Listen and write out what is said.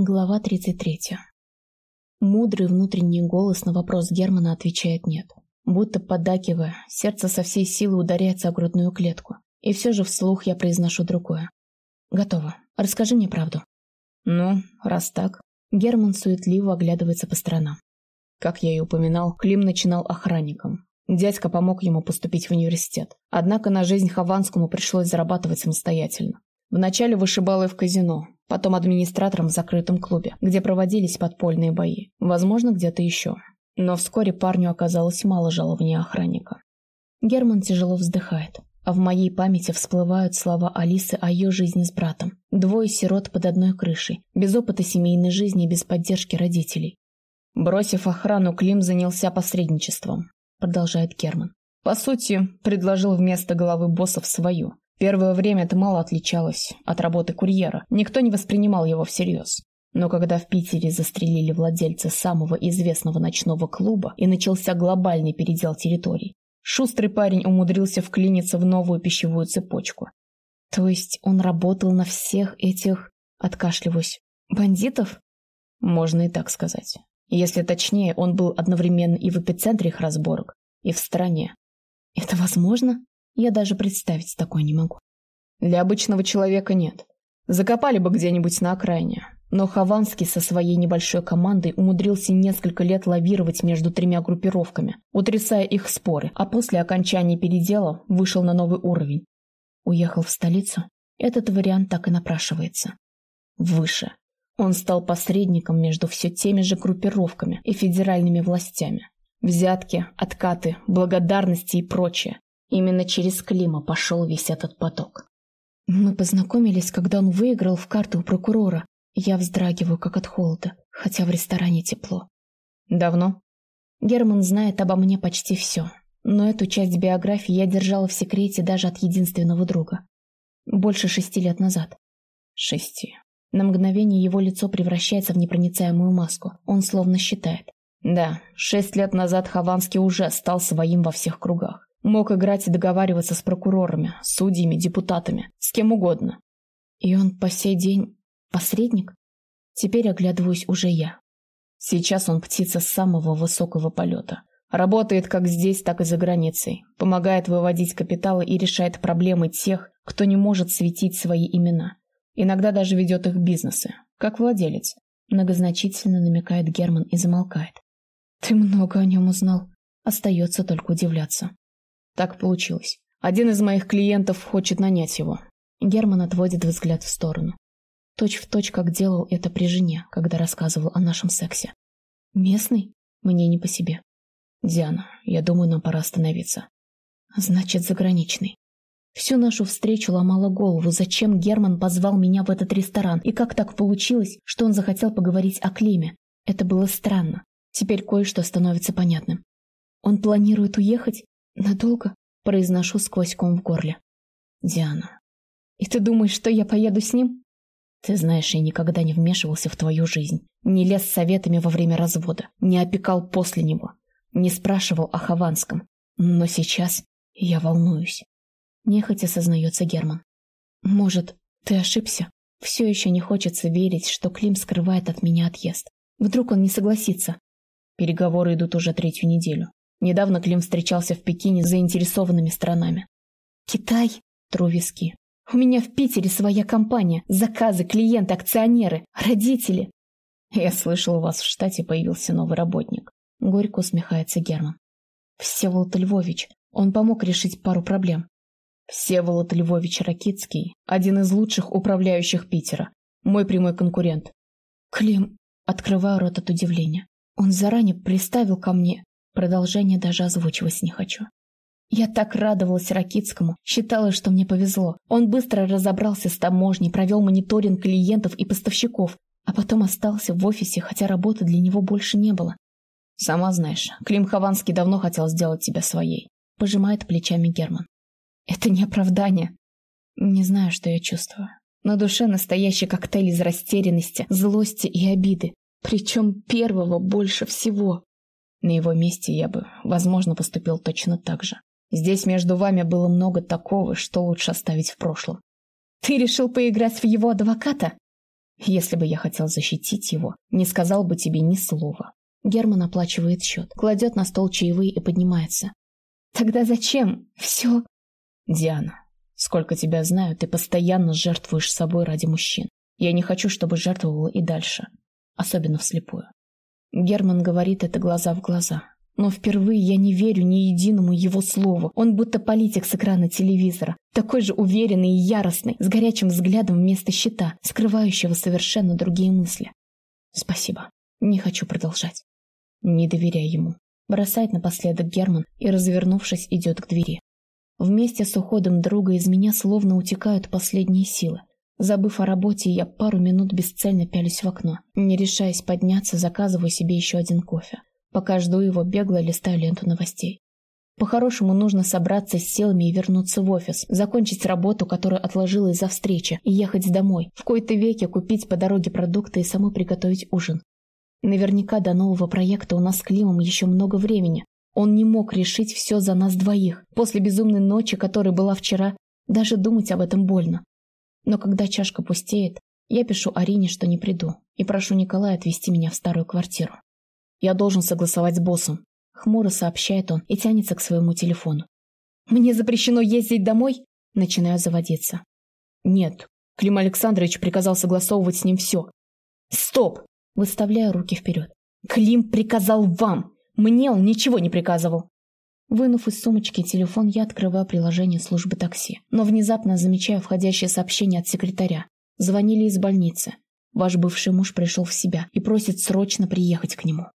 Глава 33. Мудрый внутренний голос на вопрос Германа отвечает «нет». Будто поддакивая, сердце со всей силы ударяется о грудную клетку. И все же вслух я произношу другое. «Готово. Расскажи мне правду». «Ну, раз так». Герман суетливо оглядывается по сторонам. Как я и упоминал, Клим начинал охранником. Дядька помог ему поступить в университет. Однако на жизнь Хованскому пришлось зарабатывать самостоятельно. Вначале вышибалы в казино, потом администратором в закрытом клубе, где проводились подпольные бои. Возможно, где-то еще. Но вскоре парню оказалось мало жалования охранника. Герман тяжело вздыхает, а в моей памяти всплывают слова Алисы о ее жизни с братом. Двое сирот под одной крышей, без опыта семейной жизни и без поддержки родителей. Бросив охрану, Клим занялся посредничеством, продолжает Герман. По сути, предложил вместо головы боссов свою, Первое время это мало отличалось от работы курьера. Никто не воспринимал его всерьез. Но когда в Питере застрелили владельца самого известного ночного клуба и начался глобальный передел территорий, шустрый парень умудрился вклиниться в новую пищевую цепочку. То есть он работал на всех этих, откашливаюсь, бандитов? Можно и так сказать. Если точнее, он был одновременно и в эпицентре их разборок, и в стране. Это возможно? Я даже представить такое не могу. Для обычного человека нет. Закопали бы где-нибудь на окраине. Но Хованский со своей небольшой командой умудрился несколько лет лавировать между тремя группировками, утрясая их споры, а после окончания передела вышел на новый уровень. Уехал в столицу? Этот вариант так и напрашивается. Выше. Он стал посредником между все теми же группировками и федеральными властями. Взятки, откаты, благодарности и прочее. Именно через Клима пошел весь этот поток. Мы познакомились, когда он выиграл в карты у прокурора. Я вздрагиваю, как от холода, хотя в ресторане тепло. Давно? Герман знает обо мне почти все, но эту часть биографии я держала в секрете даже от единственного друга. Больше шести лет назад. Шести. На мгновение его лицо превращается в непроницаемую маску. Он словно считает. Да, шесть лет назад Хованский уже стал своим во всех кругах. Мог играть и договариваться с прокурорами, судьями, депутатами, с кем угодно. И он по сей день посредник? Теперь оглядываюсь уже я. Сейчас он птица самого высокого полета. Работает как здесь, так и за границей. Помогает выводить капиталы и решает проблемы тех, кто не может светить свои имена. Иногда даже ведет их бизнесы, как владелец. Многозначительно намекает Герман и замолкает. Ты много о нем узнал. Остается только удивляться. Так получилось. Один из моих клиентов хочет нанять его. Герман отводит взгляд в сторону. Точь в точь, как делал это при жене, когда рассказывал о нашем сексе. Местный? Мне не по себе. Диана, я думаю, нам пора остановиться. Значит, заграничный. Всю нашу встречу ломала голову, зачем Герман позвал меня в этот ресторан, и как так получилось, что он захотел поговорить о Климе. Это было странно. Теперь кое-что становится понятным. Он планирует уехать? «Надолго?» – произношу сквозь ком в горле. «Диана, и ты думаешь, что я поеду с ним?» «Ты знаешь, я никогда не вмешивался в твою жизнь, не лез с советами во время развода, не опекал после него, не спрашивал о Хованском. Но сейчас я волнуюсь». Нехотя сознается Герман. «Может, ты ошибся? Все еще не хочется верить, что Клим скрывает от меня отъезд. Вдруг он не согласится?» Переговоры идут уже третью неделю. Недавно Клим встречался в Пекине с заинтересованными сторонами. «Китай?» – тру виски. «У меня в Питере своя компания. Заказы, клиенты, акционеры, родители». «Я слышал, у вас в штате появился новый работник». Горько усмехается Герман. «Всеволод Львович. Он помог решить пару проблем». «Всеволод Львович Ракицкий – один из лучших управляющих Питера. Мой прямой конкурент». «Клим...» – открываю рот от удивления. «Он заранее приставил ко мне Продолжение даже озвучивать не хочу. Я так радовалась Ракитскому, считала, что мне повезло. Он быстро разобрался с таможней, провел мониторинг клиентов и поставщиков, а потом остался в офисе, хотя работы для него больше не было. «Сама знаешь, Клим Хованский давно хотел сделать тебя своей», — пожимает плечами Герман. «Это не оправдание. Не знаю, что я чувствую. На душе настоящий коктейль из растерянности, злости и обиды. Причем первого больше всего. На его месте я бы, возможно, поступил точно так же. Здесь между вами было много такого, что лучше оставить в прошлом. Ты решил поиграть в его адвоката? Если бы я хотел защитить его, не сказал бы тебе ни слова. Герман оплачивает счет, кладет на стол чаевые и поднимается. Тогда зачем? Все. Диана, сколько тебя знаю, ты постоянно жертвуешь собой ради мужчин. Я не хочу, чтобы жертвовала и дальше. Особенно вслепую. Герман говорит это глаза в глаза. Но впервые я не верю ни единому его слову. Он будто политик с экрана телевизора. Такой же уверенный и яростный, с горячим взглядом вместо щита, скрывающего совершенно другие мысли. Спасибо. Не хочу продолжать. Не доверяй ему. Бросает напоследок Герман и, развернувшись, идет к двери. Вместе с уходом друга из меня словно утекают последние силы. Забыв о работе, я пару минут бесцельно пялюсь в окно. Не решаясь подняться, заказываю себе еще один кофе. Пока жду его, бегло листаю ленту новостей. По-хорошему нужно собраться с силами и вернуться в офис, закончить работу, которую отложила из-за встречи, и ехать домой, в кои-то веке купить по дороге продукты и самой приготовить ужин. Наверняка до нового проекта у нас с Климом еще много времени. Он не мог решить все за нас двоих. После безумной ночи, которая была вчера, даже думать об этом больно. Но когда чашка пустеет, я пишу Арине, что не приду, и прошу Николая отвезти меня в старую квартиру. Я должен согласовать с боссом. Хмуро сообщает он и тянется к своему телефону. «Мне запрещено ездить домой?» Начинаю заводиться. «Нет, Клим Александрович приказал согласовывать с ним все». «Стоп!» Выставляю руки вперед. «Клим приказал вам! Мне он ничего не приказывал!» Вынув из сумочки телефон, я открываю приложение службы такси, но внезапно замечаю входящее сообщение от секретаря. Звонили из больницы. Ваш бывший муж пришел в себя и просит срочно приехать к нему.